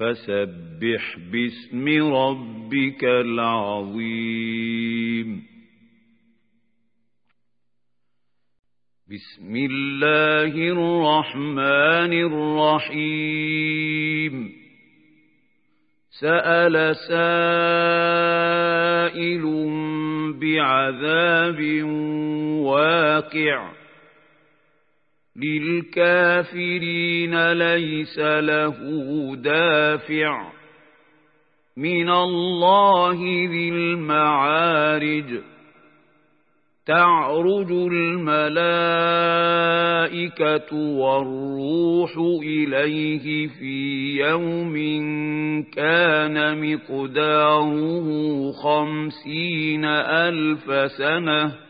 فسبح باسم ربك العظيم. بسم الله الرحمن الرحيم. سأل سائل بعذاب واقع. للكافرين ليس له دافع من الله ذي المعارج. تعرج الملائكة والروح إليه في يوم كان مقداره خمسين ألف سنة.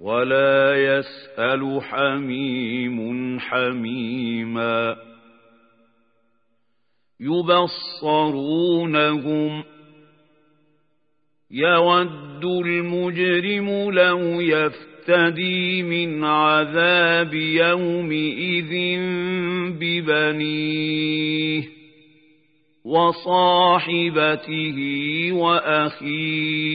ولا يسأل حميم حميما يبصرونهم يود المجرم لو يفتدي من عذاب يومئذ ببنيه وصاحبته وأخيه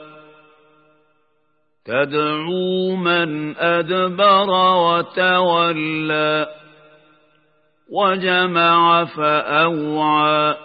تدعو من أدبر وتولى وجمع فأوعى